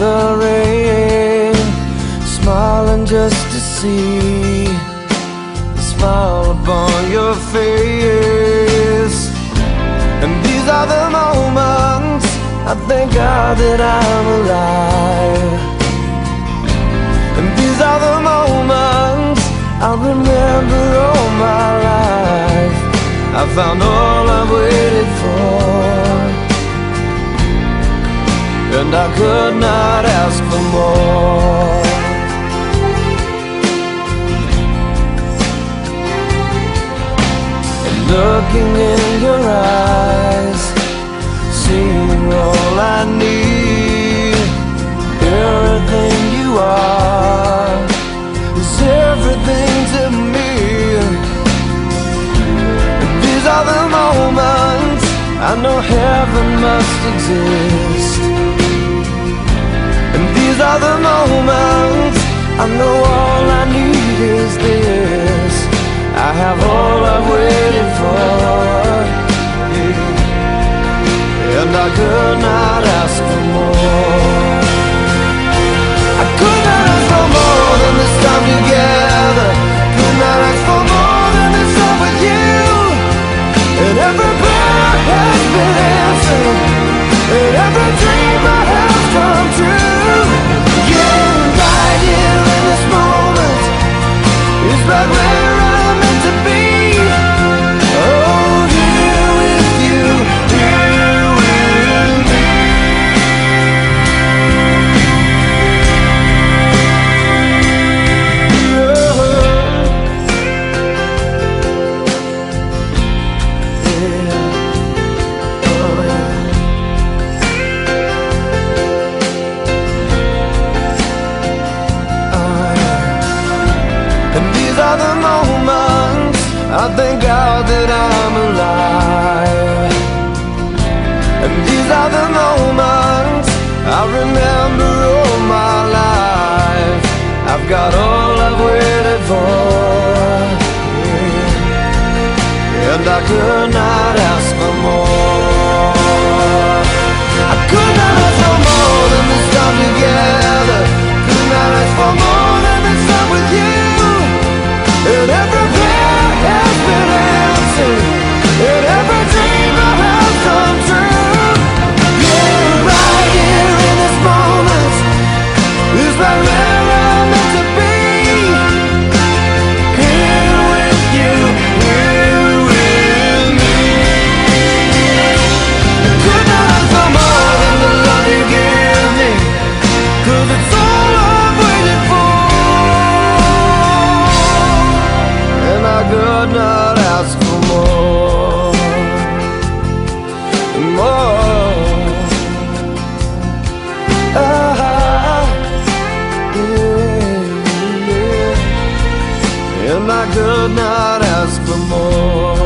the rain, smiling just to see the smile upon your face. And these are the moments I thank God that I'm alive. And these are the moments I'll remember all my life. I found all I've waited for, and I could not ask for more. And Looking in your eyes, seeing all I need, everything you are is everything to me. These are the moments I know heaven must exist. Are the moments I know all I need is this. I have all I've waited for, yeah. and I could not ask for more. I could not ask for more than this time together. Could not ask for more than this time with you. And every prayer has been answered, and every dream And these are the moments I thank God that I'm alive. And these are the moments I remember all my life. I've got all I've waited for. And I could not ask could not ask for more.